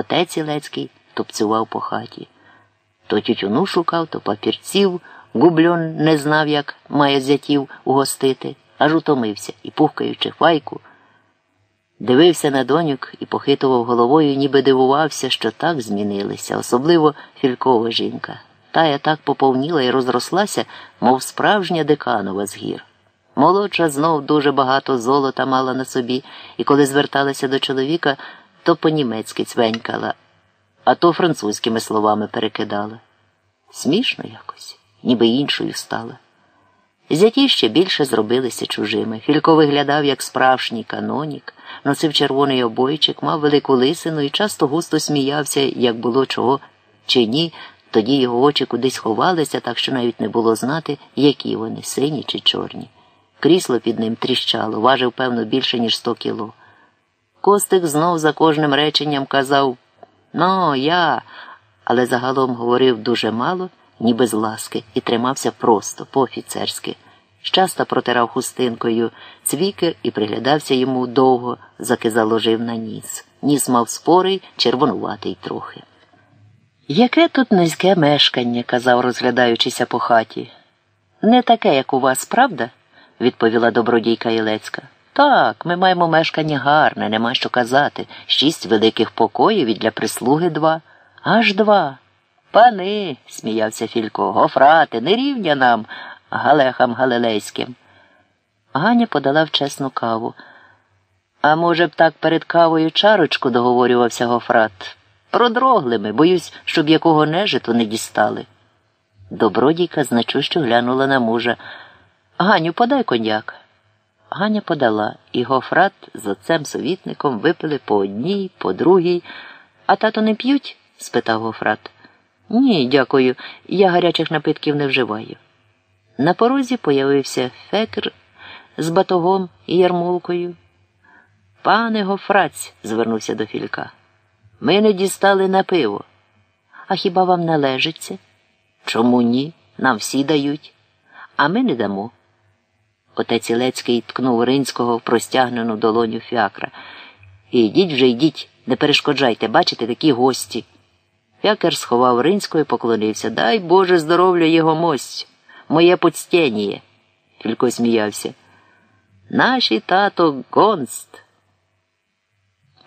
Отець Ілецький тупцював по хаті. То тютюну шукав, то папірців, губльон не знав, як має зятів угостити, аж утомився і, пухкаючи файку, дивився на доньок і похитував головою, ніби дивувався, що так змінилися, особливо фількова жінка. Тая так поповніла і розрослася, мов справжня деканова з гір. Молодша знов дуже багато золота мала на собі, і коли зверталася до чоловіка, то по-німецьки цвенькала, а то французькими словами перекидала. Смішно якось, ніби іншою стала. Зяті ще більше зробилися чужими. Філько виглядав, як справжній канонік, носив червоний обойчик, мав велику лисину і часто густо сміявся, як було чого чи ні. Тоді його очі кудись ховалися, так що навіть не було знати, які вони сині чи чорні. Крісло під ним тріщало, важив, певно, більше, ніж сто кіло. Костик знов за кожним реченням казав Ну, я, але загалом говорив дуже мало, ніби з ласки, і тримався просто, по-офіцерськи. Щаста протирав хустинкою цвікер і приглядався йому довго, заки заложив на ніс. Ніс мав спорий, червонуватий трохи. Яке тут низьке мешкання, казав, розглядаючися по хаті. Не таке, як у вас, правда? відповіла добродійка Ілецька. Так, ми маємо мешкання гарне, нема що казати. Шість великих покоїв і для прислуги два. Аж два. Пани, сміявся Філько, гофрати, не рівня нам, галехам галилейським. Ганя подала вчесну каву. А може б так перед кавою чарочку договорювався гофрат. Продрогли ми, боюсь, щоб якого нежиту не дістали. Добродійка значущо глянула на мужа. Ганю, подай коньяк. Ганя подала, і гофрат з отцем совітником випили по одній, по другій. А тато не п'ють? спитав гофрат. Ні, дякую, я гарячих напитків не вживаю. На порозі появився фекр з батогом і ярмулкою. Пане гофраць, звернувся до Філька. Ми не дістали на пиво. А хіба вам належиться? Чому ні? Нам всі дають, а ми не дамо. Отець Ілецький ткнув Ринського в простягнену долоню фіакра. Ідіть вже, йдіть, не перешкоджайте, бачите, такі гості. Фіакер сховав Ринського і поклонився. Дай Боже здоров'я його мость, моє почтєніє. Філько сміявся. Наші тато гонст.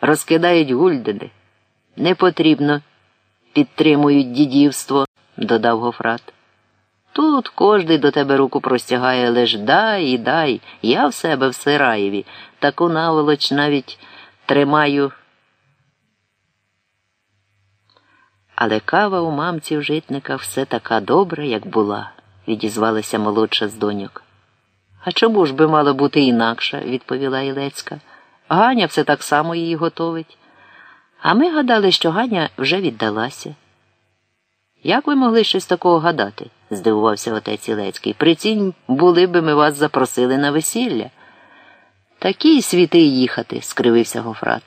Розкидають гульдени. Не потрібно. Підтримують дідівство, додав Гофрат. Тут кожний до тебе руку простягає лиш дай і дай. Я в себе в Сираєві. Таку наволоч навіть тримаю. Але кава у мамці в житника все така добра, як була, відізвалася молодша з доньок. А чому ж би мала бути інакша, відповіла Ілецька. Ганя все так само її готовить. А ми гадали, що Ганя вже віддалася. Як ви могли щось такого гадати? здивувався отець Ілецький. Прицінь були би ми вас запросили на весілля. Такі світи їхати, скривився Гофрат.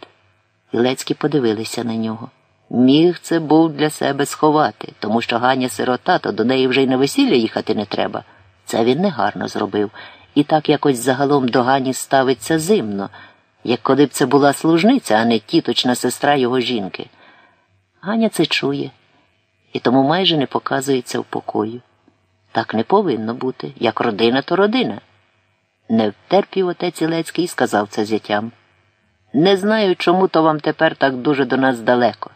Ілецькі подивилися на нього. Міг це був для себе сховати, тому що Ганя сирота, то до неї вже й на весілля їхати не треба. Це він негарно зробив. І так якось загалом до Гані ставиться зимно, як коли б це була служниця, а не тіточна сестра його жінки. Ганя це чує і тому майже не показується в покою. Так не повинно бути, як родина, то родина. Не втерпів отець Ілецький і сказав це зятям. Не знаю, чому то вам тепер так дуже до нас далеко.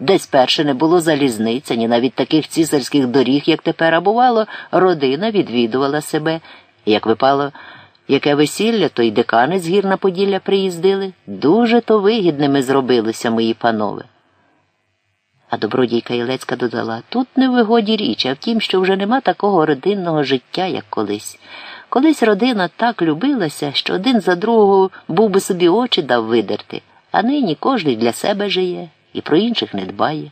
Десь перше не було залізниця, ні навіть таких цісарських доріг, як тепер, а бувало, родина відвідувала себе, і як випало, яке весілля, то й декани з гір на Поділля приїздили. Дуже то вигідними зробилися мої панове. А добродійка Ілецька додала тут не в вигоді річ, а в тім, що вже нема такого родинного життя, як колись. Колись родина так любилася, що один за другого був би собі очі дав видерти, а нині кожний для себе жиє і про інших не дбає.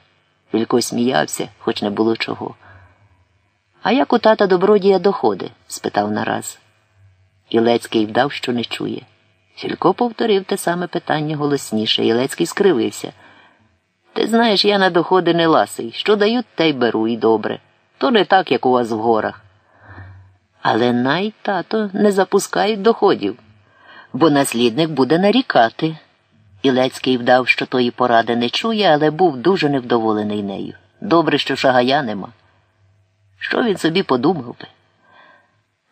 Вілько сміявся, хоч не було чого. А як у тата добродія доходи? спитав нараз. Ілецький вдав, що не чує. Філько повторив те саме питання голосніше. Ілецький скривився. Ти знаєш, я на доходи не ласий. Що дають, те й беру і добре. То не так, як у вас в горах. Але най, тато, не запускають доходів, бо наслідник буде нарікати. Ілецький вдав, що тої поради не чує, але був дуже невдоволений нею. Добре, що шагая нема. Що він собі подумав би?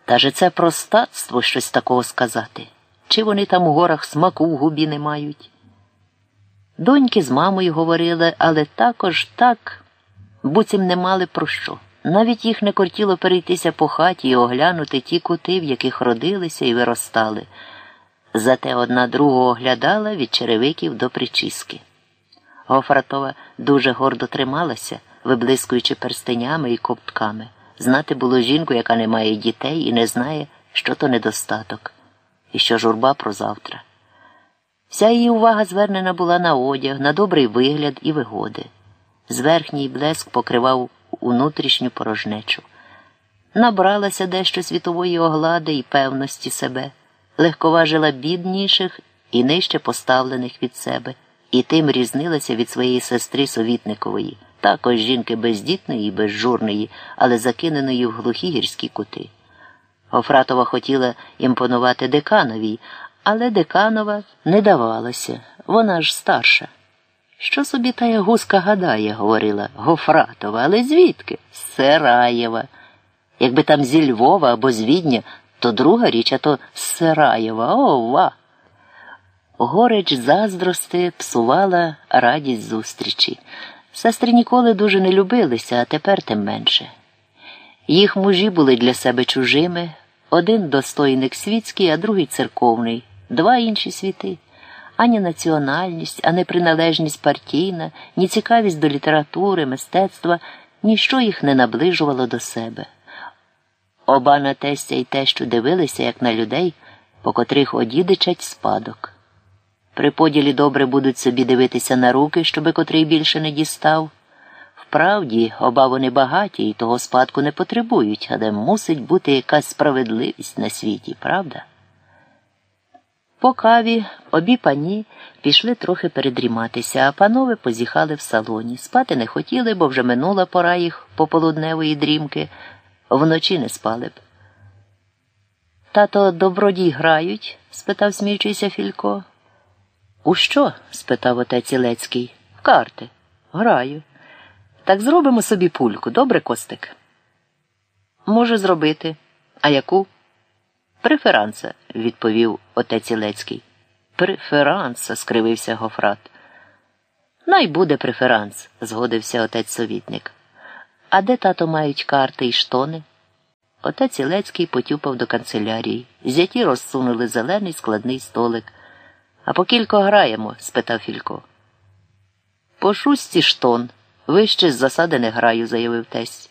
Та же це простацтво щось такого сказати. Чи вони там у горах смаку в губі не мають? Доньки з мамою говорили, але також так, буцім не мали про що. Навіть їх не кортіло перейтися по хаті і оглянути ті кути, в яких родилися і виростали. Зате одна другу оглядала від черевиків до причіски. Гофратова дуже гордо трималася, виблискуючи перстенями і коптками. Знати було жінку, яка не має дітей і не знає, що то недостаток, і що журба про завтра. Вся її увага звернена була на одяг, на добрий вигляд і вигоди. Зверхній блеск покривав внутрішню порожнечу. Набралася дещо світової оглади і певності себе, легковажила бідніших і нижче поставлених від себе, і тим різнилася від своєї сестри совітникової, також жінки бездітної і безжурної, але закиненої в глухі гірські кути. Гофратова хотіла імпонувати декановій, але деканова не давалася, вона ж старша. Що собі тая гуска гадає, говорила Гофратова, але звідки? Сераєва. Якби там зі Львова або з Відня, то друга річ, а то Сераєва, ова. Горич заздрости псувала радість зустрічі. Сестри ніколи дуже не любилися, а тепер тим менше. Їх мужі були для себе чужими, один достойник світський, а другий церковний, два інші світи ані національність, ані приналежність партійна, ні цікавість до літератури, мистецтва, ніщо їх не наближувало до себе. Оба на тестя й тещу дивилися, як на людей, по котрих одідичать спадок. При поділі добре будуть собі дивитися на руки, щоби котрий більше не дістав. Вправді, оба вони багаті і того спадку не потребують, але мусить бути якась справедливість на світі, правда? По каві обі пані пішли трохи передріматися, а панове позіхали в салоні. Спати не хотіли, бо вже минула пора їх пополудневої дрімки, вночі не спали б. Тато добродій грають? спитав сміючийся Філько. У що? спитав отець Ілецький. В карти. Граю. Так зробимо собі пульку, добре, Костик? Може зробити. А яку? Преферанса, відповів отець Ілецький. Преферанса, скривився Гофрат. Най буде преферанс, згодився отець совітник. А де тато мають карти і штони? Отець Ілецький потюпав до канцелярії. Зяті розсунули зелений складний столик. А по кілько граємо? спитав Філько. По шусті штон. Вище з засади не граю, заявив тесть.